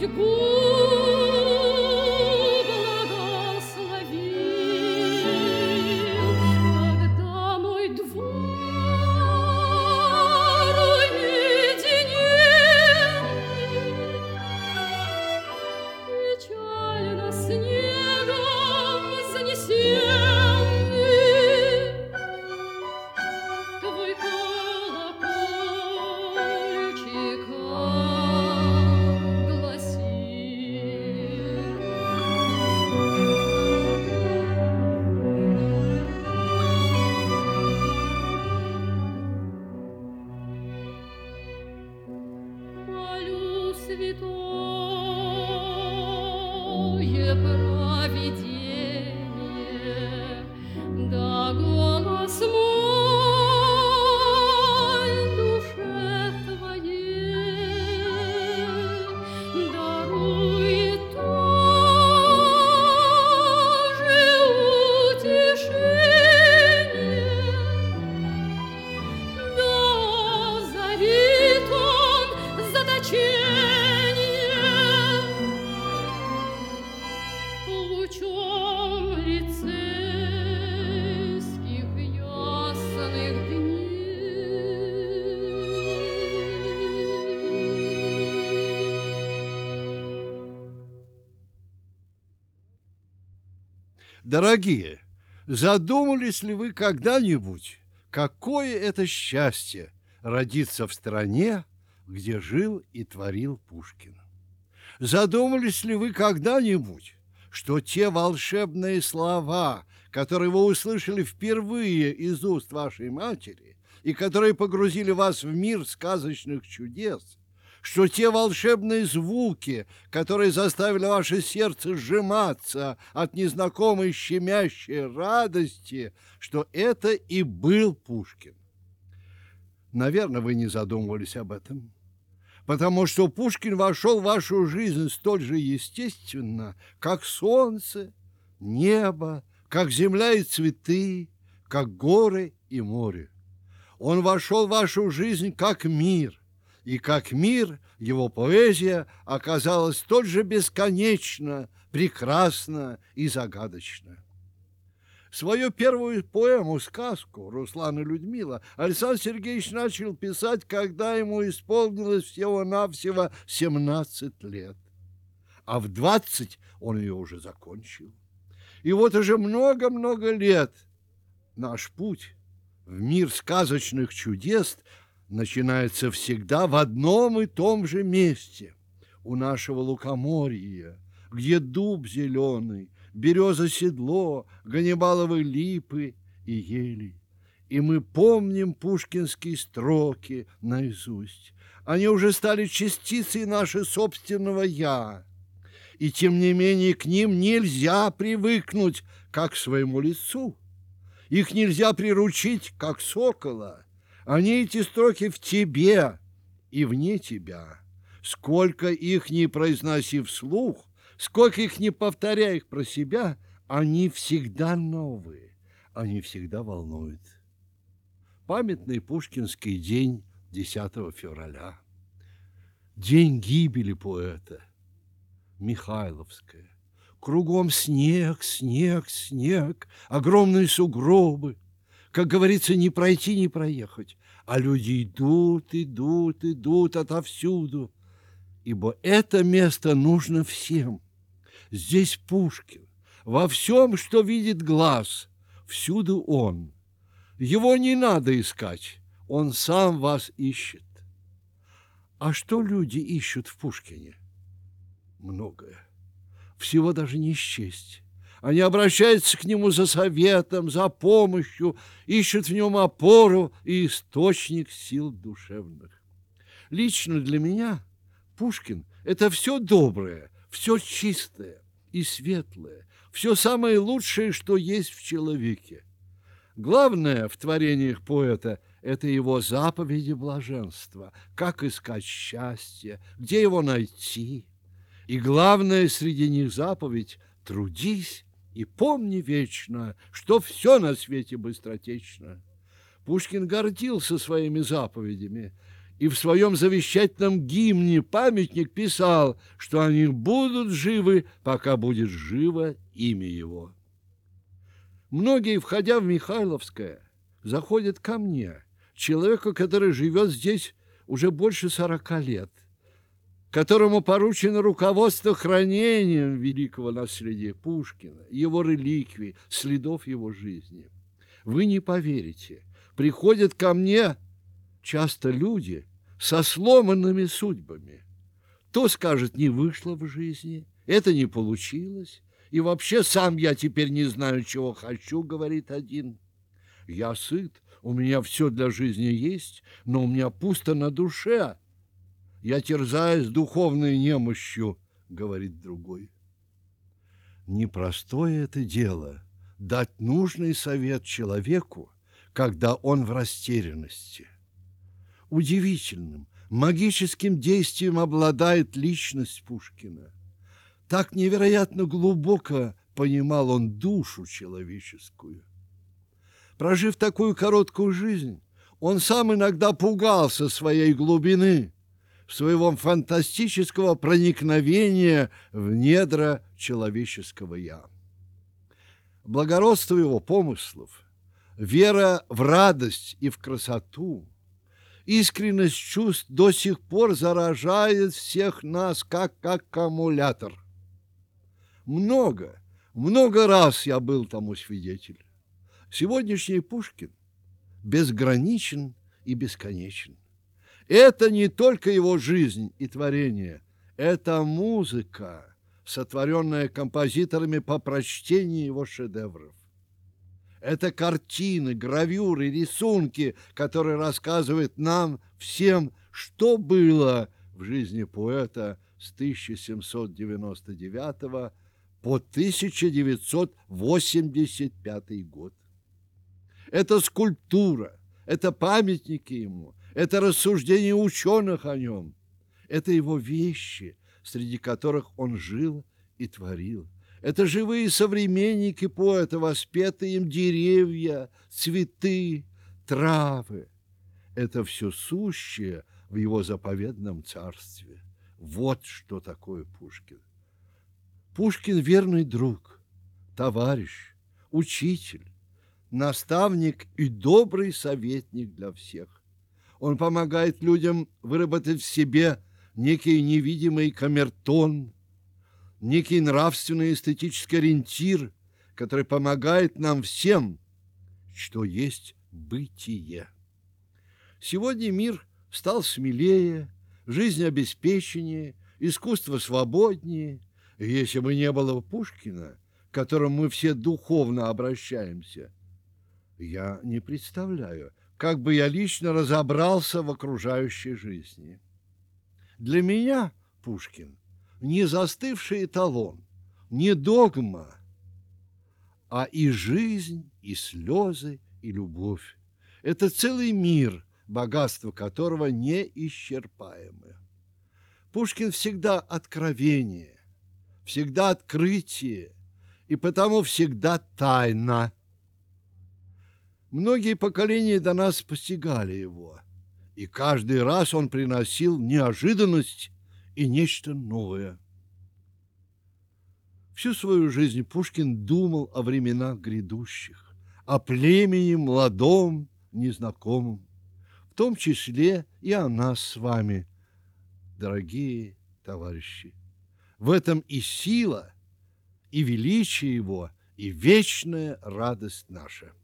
de culto. Дорогие, задумались ли вы когда-нибудь, какое это счастье родиться в стране, где жил и творил Пушкин? Задумались ли вы когда-нибудь, что те волшебные слова, которые вы услышали впервые из уст вашей матери и которые погрузили вас в мир сказочных чудес, что те волшебные звуки, которые заставили ваше сердце сжиматься от незнакомой щемящей радости, что это и был Пушкин. Наверное, вы не задумывались об этом, потому что Пушкин вошел в вашу жизнь столь же естественно, как солнце, небо, как земля и цветы, как горы и море. Он вошел в вашу жизнь как мир, и как мир его поэзия оказалась столь же бесконечна, прекрасна и загадочна. Свою первую поэму-сказку «Руслан и Людмила» Александр Сергеевич начал писать, когда ему исполнилось всего-навсего 17 лет. А в 20 он ее уже закончил. И вот уже много-много лет наш путь в мир сказочных чудес начинается всегда в одном и том же месте, у нашего лукоморья, где дуб зеленый, береза седло, ганнибаловы липы и ели. И мы помним пушкинские строки наизусть. Они уже стали частицей нашего собственного «я». И тем не менее к ним нельзя привыкнуть, как к своему лицу. Их нельзя приручить, как сокола. Они эти строки в тебе и вне тебя. Сколько их не произноси вслух, сколько их не повторяй их про себя, они всегда новые, они всегда волнуют. Памятный Пушкинский день 10 февраля. День гибели поэта. Михайловская. Кругом снег, снег, снег, огромные сугробы – как говорится, не пройти, не проехать. А люди идут, идут, идут отовсюду. Ибо это место нужно всем. Здесь Пушкин. Во всем, что видит глаз, всюду он. Его не надо искать, он сам вас ищет. А что люди ищут в Пушкине? Многое. Всего даже не счесть. Они обращаются к нему за советом, за помощью, ищут в нем опору и источник сил душевных. Лично для меня Пушкин – это все доброе, все чистое и светлое, все самое лучшее, что есть в человеке. Главное в творениях поэта – это его заповеди блаженства, как искать счастье, где его найти. И главное среди них заповедь – трудись и помни вечно, что все на свете быстротечно. Пушкин гордился своими заповедями и в своем завещательном гимне памятник писал, что они будут живы, пока будет живо имя его. Многие, входя в Михайловское, заходят ко мне, человеку, который живет здесь уже больше сорока лет – которому поручено руководство хранением великого наследия Пушкина, его реликвий, следов его жизни. Вы не поверите, приходят ко мне часто люди со сломанными судьбами. То скажет, не вышло в жизни, это не получилось, и вообще сам я теперь не знаю, чего хочу, говорит один. Я сыт, у меня все для жизни есть, но у меня пусто на душе, я терзаюсь духовной немощью, говорит другой. Непростое это дело дать нужный совет человеку, когда он в растерянности. Удивительным, магическим действием обладает личность Пушкина. Так невероятно глубоко понимал он душу человеческую. Прожив такую короткую жизнь, он сам иногда пугался своей глубины – своего фантастического проникновения в недра человеческого «я». Благородство его помыслов, вера в радость и в красоту, искренность чувств до сих пор заражает всех нас, как аккумулятор. Много, Много раз я был тому свидетель. Сегодняшний Пушкин безграничен и бесконечен. Это не только его жизнь и творение, это музыка, сотворенная композиторами по прочтении его шедевров. Это картины, гравюры, рисунки, которые рассказывают нам всем, что было в жизни поэта с 1799 по 1985 год. Это скульптура, это памятники ему, это рассуждения ученых о нем, это его вещи, среди которых он жил и творил. Это живые современники поэта, воспетые им деревья, цветы, травы. Это все сущее в его заповедном царстве. Вот что такое Пушкин. Пушкин – верный друг, товарищ, учитель, наставник и добрый советник для всех. Он помогает людям выработать в себе некий невидимый камертон, некий нравственный эстетический ориентир, который помогает нам всем, что есть бытие. Сегодня мир стал смелее, жизнь обеспеченнее, искусство свободнее. И если бы не было Пушкина, к которому мы все духовно обращаемся, я не представляю, как бы я лично разобрался в окружающей жизни. Для меня Пушкин не застывший эталон, не догма, а и жизнь, и слезы, и любовь. Это целый мир, богатство которого неисчерпаемое. Пушкин всегда откровение, всегда открытие, и потому всегда тайна. Многие поколения до нас постигали его, и каждый раз он приносил неожиданность и нечто новое. Всю свою жизнь Пушкин думал о временах грядущих, о племени молодом, незнакомом, в том числе и о нас с вами, дорогие товарищи. В этом и сила, и величие его, и вечная радость наша.